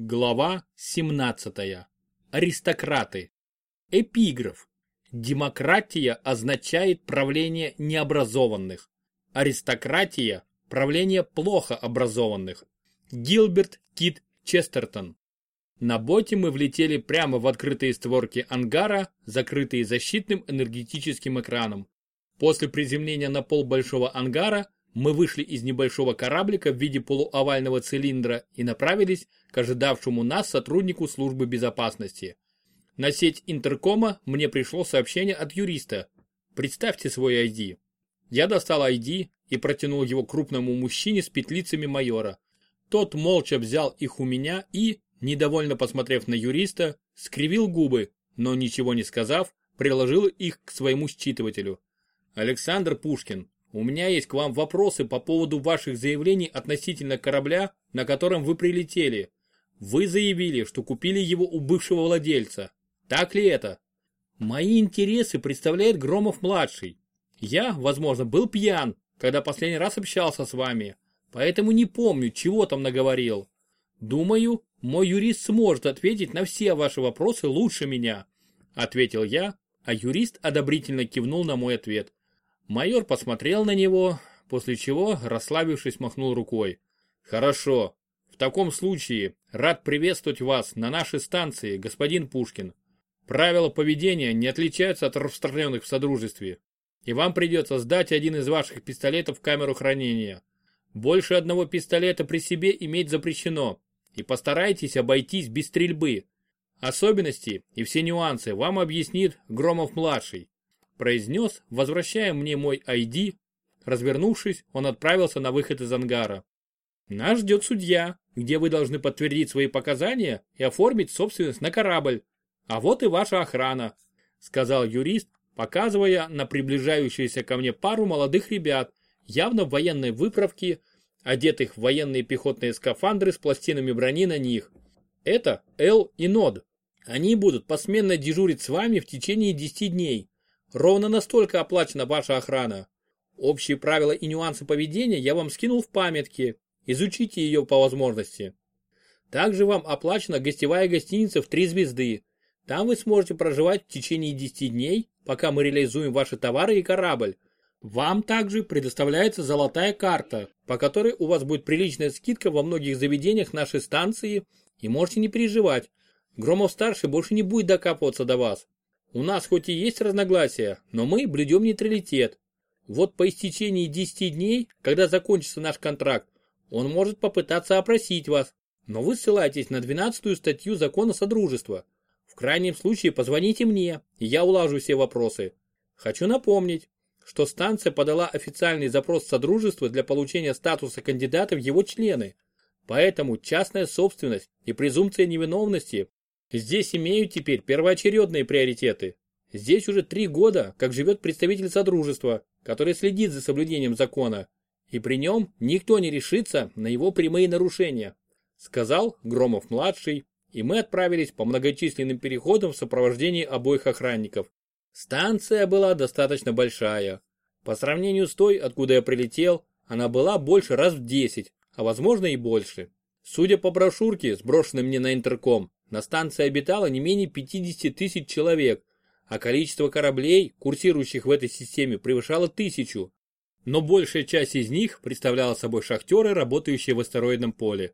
Глава 17. Аристократы. Эпиграф. Демократия означает правление необразованных. Аристократия – правление плохо образованных. Гилберт Кит Честертон. На боте мы влетели прямо в открытые створки ангара, закрытые защитным энергетическим экраном. После приземления на пол большого ангара мы вышли из небольшого кораблика в виде полуовального цилиндра и направились к ожидавшему нас сотруднику службы безопасности. На сеть интеркома мне пришло сообщение от юриста. Представьте свой ID. Я достал ID и протянул его крупному мужчине с петлицами майора. Тот молча взял их у меня и, недовольно посмотрев на юриста, скривил губы, но ничего не сказав, приложил их к своему считывателю. Александр Пушкин, у меня есть к вам вопросы по поводу ваших заявлений относительно корабля, на котором вы прилетели. Вы заявили, что купили его у бывшего владельца. Так ли это? Мои интересы представляет Громов-младший. Я, возможно, был пьян, когда последний раз общался с вами, поэтому не помню, чего там наговорил. Думаю, мой юрист сможет ответить на все ваши вопросы лучше меня, ответил я, а юрист одобрительно кивнул на мой ответ. Майор посмотрел на него, после чего, расслабившись, махнул рукой. «Хорошо. В таком случае рад приветствовать вас на нашей станции, господин Пушкин. Правила поведения не отличаются от распространенных в Содружестве, и вам придется сдать один из ваших пистолетов в камеру хранения. Больше одного пистолета при себе иметь запрещено, и постарайтесь обойтись без стрельбы. Особенности и все нюансы вам объяснит Громов-младший произнес, возвращая мне мой ID. Развернувшись, он отправился на выход из ангара. Нас ждет судья, где вы должны подтвердить свои показания и оформить собственность на корабль. А вот и ваша охрана, сказал юрист, показывая на приближающуюся ко мне пару молодых ребят, явно в военной выправке, одетых в военные пехотные скафандры с пластинами брони на них. Это Эл и Нод. Они будут посменно дежурить с вами в течение 10 дней. Ровно настолько оплачена ваша охрана. Общие правила и нюансы поведения я вам скинул в памятке. Изучите ее по возможности. Также вам оплачена гостевая гостиница в три звезды. Там вы сможете проживать в течение 10 дней, пока мы реализуем ваши товары и корабль. Вам также предоставляется золотая карта, по которой у вас будет приличная скидка во многих заведениях нашей станции и можете не переживать. Громов-старший больше не будет докапываться до вас. У нас хоть и есть разногласия, но мы блюдем нейтралитет. Вот по истечении 10 дней, когда закончится наш контракт, он может попытаться опросить вас, но вы ссылаетесь на 12 статью закона Содружества. В крайнем случае позвоните мне, и я улажу все вопросы. Хочу напомнить, что станция подала официальный запрос Содружества для получения статуса кандидата в его члены. Поэтому частная собственность и презумпция невиновности Здесь имеют теперь первоочередные приоритеты. Здесь уже три года, как живет представитель Содружества, который следит за соблюдением закона, и при нем никто не решится на его прямые нарушения, сказал Громов-младший, и мы отправились по многочисленным переходам в сопровождении обоих охранников. Станция была достаточно большая. По сравнению с той, откуда я прилетел, она была больше раз в 10, а возможно и больше. Судя по брошюрке, сброшенной мне на интерком, на станции обитало не менее 50 тысяч человек, а количество кораблей, курсирующих в этой системе, превышало тысячу. Но большая часть из них представляла собой шахтеры, работающие в астероидном поле.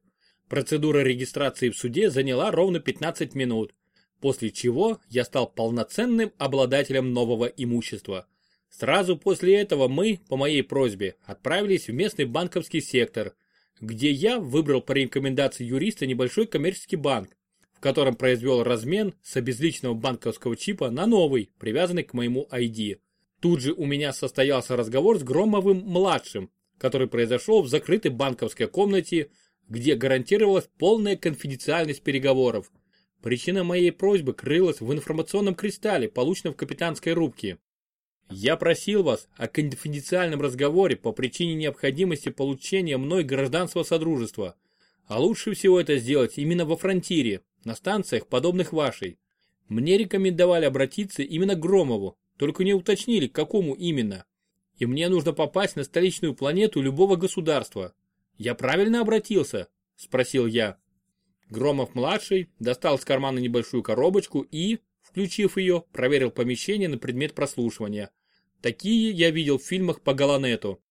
Процедура регистрации в суде заняла ровно 15 минут, после чего я стал полноценным обладателем нового имущества. Сразу после этого мы, по моей просьбе, отправились в местный банковский сектор, где я выбрал по рекомендации юриста небольшой коммерческий банк, котором произвел размен с обезличенного банковского чипа на новый, привязанный к моему ID. Тут же у меня состоялся разговор с Громовым-младшим, который произошел в закрытой банковской комнате, где гарантировалась полная конфиденциальность переговоров. Причина моей просьбы крылась в информационном кристалле, полученном в капитанской рубке. Я просил вас о конфиденциальном разговоре по причине необходимости получения мной гражданства Содружества. А лучше всего это сделать именно во фронтире, на станциях, подобных вашей. Мне рекомендовали обратиться именно к Громову, только не уточнили, к какому именно. И мне нужно попасть на столичную планету любого государства. Я правильно обратился? Спросил я. Громов-младший достал из кармана небольшую коробочку и, включив ее, проверил помещение на предмет прослушивания. Такие я видел в фильмах по Галанету.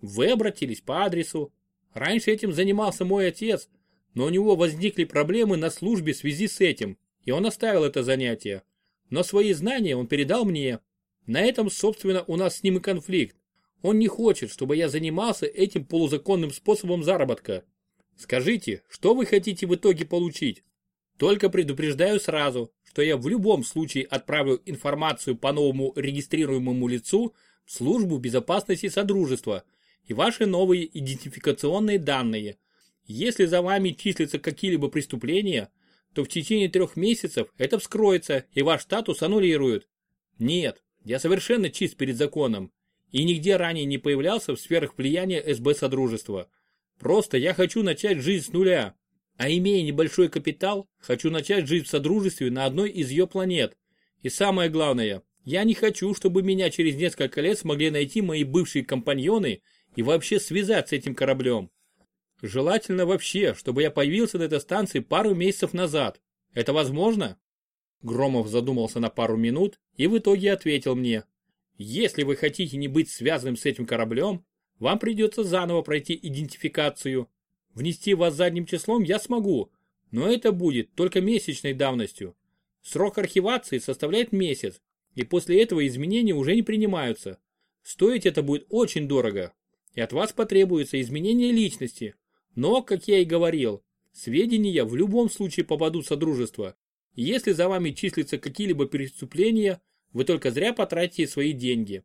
Вы обратились по адресу. Раньше этим занимался мой отец, но у него возникли проблемы на службе в связи с этим, и он оставил это занятие. Но свои знания он передал мне. На этом, собственно, у нас с ним и конфликт. Он не хочет, чтобы я занимался этим полузаконным способом заработка. Скажите, что вы хотите в итоге получить? Только предупреждаю сразу, что я в любом случае отправлю информацию по новому регистрируемому лицу в службу безопасности Содружества и ваши новые идентификационные данные. Если за вами числятся какие-либо преступления, то в течение трех месяцев это вскроется и ваш статус аннулируют. Нет, я совершенно чист перед законом и нигде ранее не появлялся в сферах влияния СБ Содружества. Просто я хочу начать жизнь с нуля. А имея небольшой капитал, хочу начать жить в Содружестве на одной из ее планет. И самое главное, я не хочу, чтобы меня через несколько лет смогли найти мои бывшие компаньоны и вообще связать с этим кораблем. Желательно вообще, чтобы я появился на этой станции пару месяцев назад. Это возможно? Громов задумался на пару минут и в итоге ответил мне. Если вы хотите не быть связанным с этим кораблем, вам придется заново пройти идентификацию. Внести вас задним числом я смогу, но это будет только месячной давностью. Срок архивации составляет месяц, и после этого изменения уже не принимаются. Стоить это будет очень дорого, и от вас потребуется изменение личности, но, как я и говорил, сведения в любом случае попадут в Содружество. Если за вами числятся какие-либо преступления, вы только зря потратите свои деньги.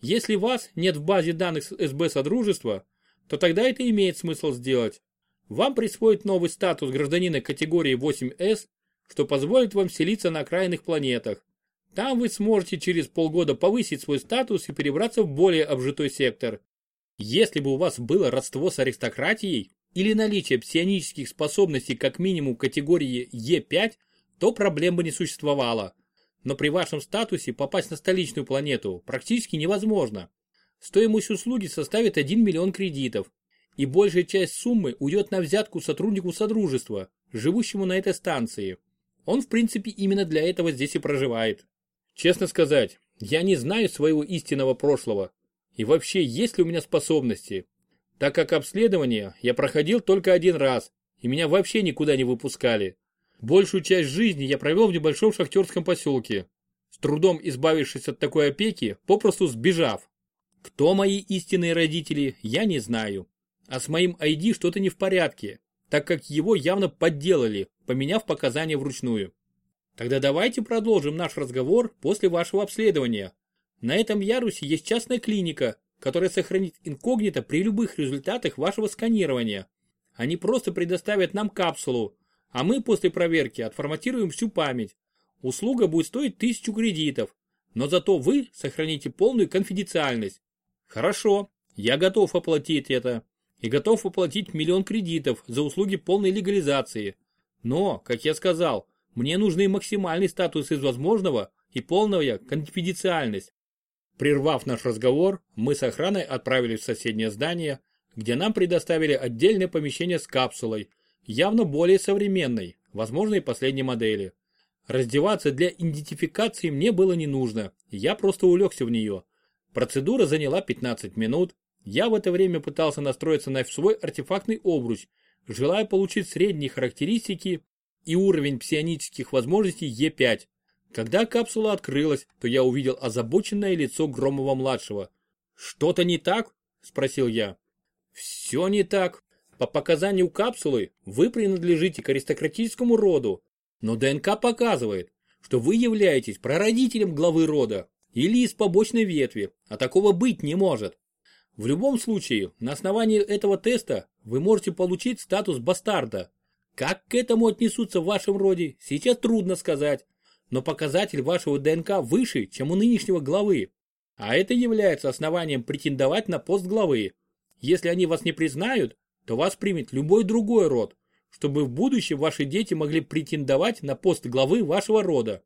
Если вас нет в базе данных СБ Содружества, то тогда это имеет смысл сделать. Вам присвоит новый статус гражданина категории 8С, что позволит вам селиться на окраинных планетах. Там вы сможете через полгода повысить свой статус и перебраться в более обжитой сектор. Если бы у вас было родство с аристократией, или наличие псионических способностей как минимум категории Е5, то проблем бы не существовало. Но при вашем статусе попасть на столичную планету практически невозможно. Стоимость услуги составит 1 миллион кредитов, и большая часть суммы уйдет на взятку сотруднику Содружества, живущему на этой станции. Он в принципе именно для этого здесь и проживает. Честно сказать, я не знаю своего истинного прошлого. И вообще, есть ли у меня способности, так как обследование я проходил только один раз, и меня вообще никуда не выпускали. Большую часть жизни я провел в небольшом шахтерском поселке, с трудом избавившись от такой опеки, попросту сбежав. Кто мои истинные родители, я не знаю. А с моим ID что-то не в порядке, так как его явно подделали, поменяв показания вручную. Тогда давайте продолжим наш разговор после вашего обследования. На этом ярусе есть частная клиника, которая сохранит инкогнито при любых результатах вашего сканирования. Они просто предоставят нам капсулу, а мы после проверки отформатируем всю память. Услуга будет стоить тысячу кредитов, но зато вы сохраните полную конфиденциальность. Хорошо, я готов оплатить это. И готов оплатить миллион кредитов за услуги полной легализации. Но, как я сказал, мне нужны максимальный статус из возможного и полная конфиденциальность. Прервав наш разговор, мы с охраной отправились в соседнее здание, где нам предоставили отдельное помещение с капсулой, явно более современной, возможно и последней модели. Раздеваться для идентификации мне было не нужно, я просто улегся в нее. Процедура заняла 15 минут, я в это время пытался настроиться на свой артефактный обруч, желая получить средние характеристики и уровень псионических возможностей Е5. Когда капсула открылась, то я увидел озабоченное лицо Громова-младшего. «Что-то не так?» – спросил я. «Все не так. По показанию капсулы вы принадлежите к аристократическому роду, но ДНК показывает, что вы являетесь прародителем главы рода или из побочной ветви, а такого быть не может. В любом случае, на основании этого теста вы можете получить статус бастарда. Как к этому отнесутся в вашем роде, сейчас трудно сказать но показатель вашего ДНК выше, чем у нынешнего главы. А это является основанием претендовать на пост главы. Если они вас не признают, то вас примет любой другой род, чтобы в будущем ваши дети могли претендовать на пост главы вашего рода.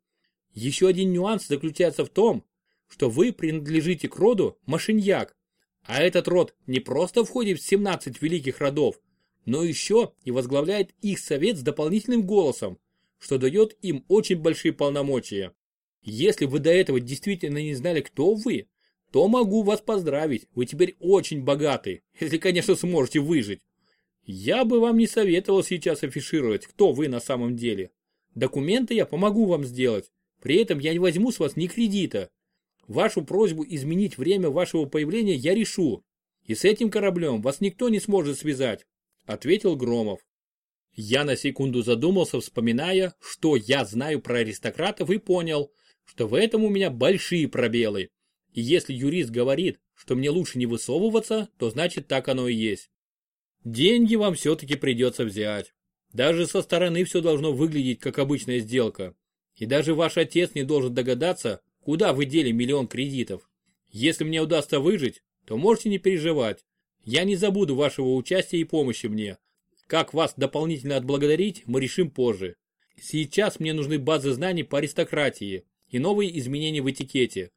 Еще один нюанс заключается в том, что вы принадлежите к роду Машиньяк, а этот род не просто входит в 17 великих родов, но еще и возглавляет их совет с дополнительным голосом, что дает им очень большие полномочия. Если вы до этого действительно не знали, кто вы, то могу вас поздравить, вы теперь очень богаты, если, конечно, сможете выжить. Я бы вам не советовал сейчас афишировать, кто вы на самом деле. Документы я помогу вам сделать, при этом я не возьму с вас ни кредита. Вашу просьбу изменить время вашего появления я решу, и с этим кораблем вас никто не сможет связать, ответил Громов. Я на секунду задумался, вспоминая, что я знаю про аристократов и понял, что в этом у меня большие пробелы. И если юрист говорит, что мне лучше не высовываться, то значит так оно и есть. Деньги вам все-таки придется взять. Даже со стороны все должно выглядеть как обычная сделка. И даже ваш отец не должен догадаться, куда вы дели миллион кредитов. Если мне удастся выжить, то можете не переживать. Я не забуду вашего участия и помощи мне. Как вас дополнительно отблагодарить, мы решим позже. Сейчас мне нужны базы знаний по аристократии и новые изменения в этикете.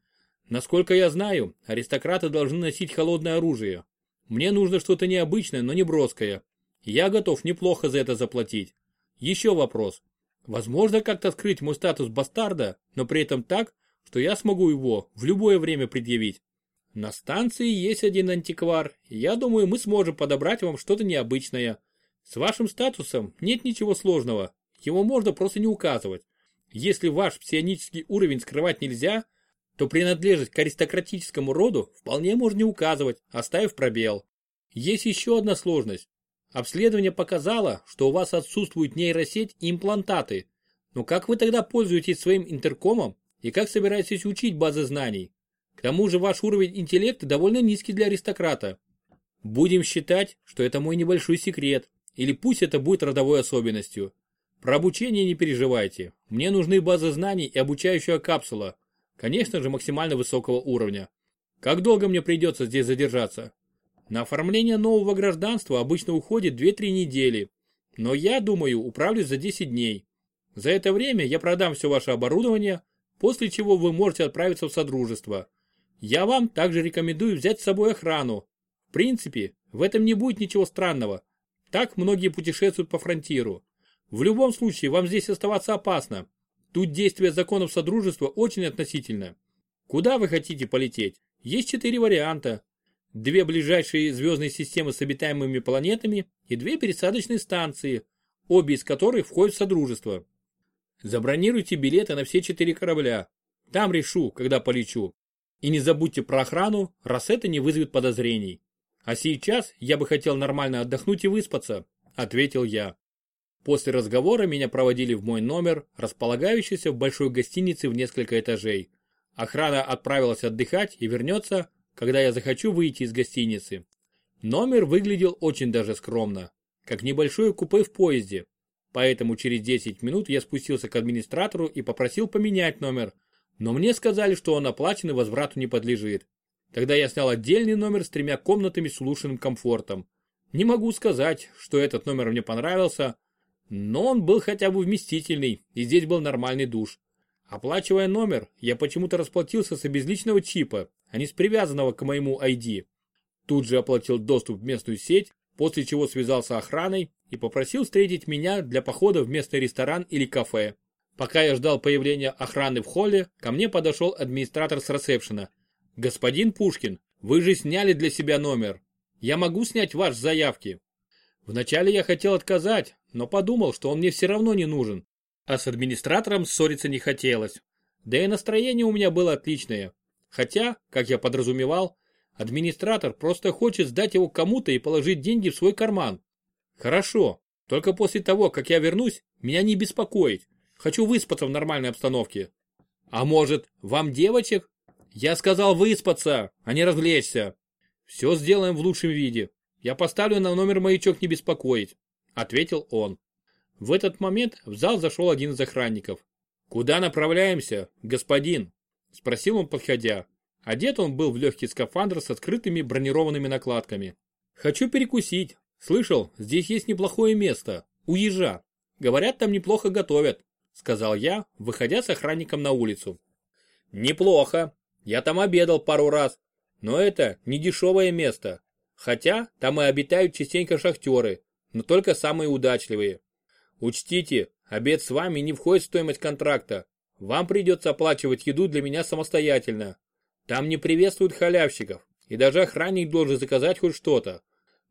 Насколько я знаю, аристократы должны носить холодное оружие. Мне нужно что-то необычное, но не броское. Я готов неплохо за это заплатить. Еще вопрос. Возможно как-то скрыть мой статус бастарда, но при этом так, что я смогу его в любое время предъявить. На станции есть один антиквар, я думаю, мы сможем подобрать вам что-то необычное. С вашим статусом нет ничего сложного, его можно просто не указывать. Если ваш псионический уровень скрывать нельзя, то принадлежность к аристократическому роду вполне можно не указывать, оставив пробел. Есть еще одна сложность. Обследование показало, что у вас отсутствует нейросеть и имплантаты. Но как вы тогда пользуетесь своим интеркомом и как собираетесь учить базы знаний? К тому же ваш уровень интеллекта довольно низкий для аристократа. Будем считать, что это мой небольшой секрет, или пусть это будет родовой особенностью. Про обучение не переживайте. Мне нужны базы знаний и обучающая капсула. Конечно же, максимально высокого уровня. Как долго мне придется здесь задержаться? На оформление нового гражданства обычно уходит 2-3 недели. Но я думаю, управлюсь за 10 дней. За это время я продам все ваше оборудование, после чего вы можете отправиться в Содружество. Я вам также рекомендую взять с собой охрану. В принципе, в этом не будет ничего странного. Так многие путешествуют по фронтиру. В любом случае, вам здесь оставаться опасно. Тут действие законов Содружества очень относительно. Куда вы хотите полететь? Есть четыре варианта. Две ближайшие звездные системы с обитаемыми планетами и две пересадочные станции, обе из которых входят в Содружество. Забронируйте билеты на все четыре корабля. Там решу, когда полечу. И не забудьте про охрану, раз это не вызовет подозрений. А сейчас я бы хотел нормально отдохнуть и выспаться, ответил я. После разговора меня проводили в мой номер, располагающийся в большой гостинице в несколько этажей. Охрана отправилась отдыхать и вернется, когда я захочу выйти из гостиницы. Номер выглядел очень даже скромно, как небольшое купе в поезде. Поэтому через 10 минут я спустился к администратору и попросил поменять номер, но мне сказали, что он оплачен и возврату не подлежит. Тогда я снял отдельный номер с тремя комнатами с улучшенным комфортом. Не могу сказать, что этот номер мне понравился, но он был хотя бы вместительный, и здесь был нормальный душ. Оплачивая номер, я почему-то расплатился с обезличного чипа, а не с привязанного к моему ID. Тут же оплатил доступ в местную сеть, после чего связался охраной и попросил встретить меня для похода в местный ресторан или кафе. Пока я ждал появления охраны в холле, ко мне подошел администратор с ресепшена «Господин Пушкин, вы же сняли для себя номер. Я могу снять ваш заявки?» Вначале я хотел отказать, но подумал, что он мне все равно не нужен. А с администратором ссориться не хотелось. Да и настроение у меня было отличное. Хотя, как я подразумевал, администратор просто хочет сдать его кому-то и положить деньги в свой карман. Хорошо, только после того, как я вернусь, меня не беспокоить. Хочу выспаться в нормальной обстановке. А может, вам девочек? Я сказал выспаться, а не развлечься. Все сделаем в лучшем виде. Я поставлю на номер маячок не беспокоить, ответил он. В этот момент в зал зашел один из охранников. «Куда направляемся, господин?» – спросил он, подходя. Одет он был в легкий скафандр с открытыми бронированными накладками. «Хочу перекусить. Слышал, здесь есть неплохое место. У. Говорят, там неплохо готовят», – сказал я, выходя с охранником на улицу. «Неплохо. Я там обедал пару раз, но это не дешевое место. Хотя там и обитают частенько шахтеры, но только самые удачливые. Учтите, обед с вами не входит в стоимость контракта. Вам придется оплачивать еду для меня самостоятельно. Там не приветствуют халявщиков, и даже охранник должен заказать хоть что-то.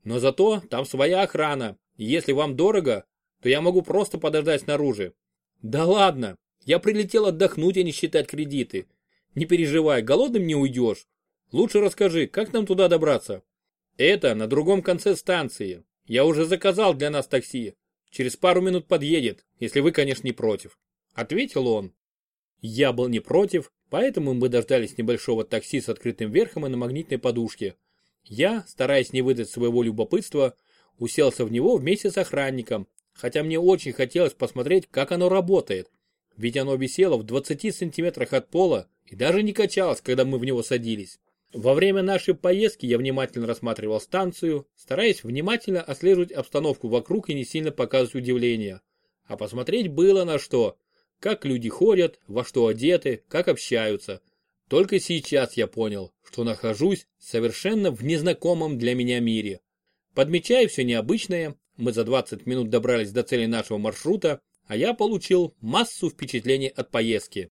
Но зато там своя охрана, и если вам дорого, то я могу просто подождать снаружи. Да ладно, я прилетел отдохнуть, а не считать кредиты. Не переживай, голодным не уйдешь. Лучше расскажи, как нам туда добраться? Это на другом конце станции. Я уже заказал для нас такси. Через пару минут подъедет, если вы, конечно, не против. Ответил он. Я был не против, поэтому мы дождались небольшого такси с открытым верхом и на магнитной подушке. Я, стараясь не выдать своего любопытства, уселся в него вместе с охранником, хотя мне очень хотелось посмотреть, как оно работает. Ведь оно висело в 20 сантиметрах от пола и даже не качалось, когда мы в него садились. Во время нашей поездки я внимательно рассматривал станцию, стараясь внимательно отслеживать обстановку вокруг и не сильно показывать удивление. А посмотреть было на что. Как люди ходят, во что одеты, как общаются. Только сейчас я понял, что нахожусь совершенно в незнакомом для меня мире. Подмечая все необычное, мы за 20 минут добрались до цели нашего маршрута, а я получил массу впечатлений от поездки.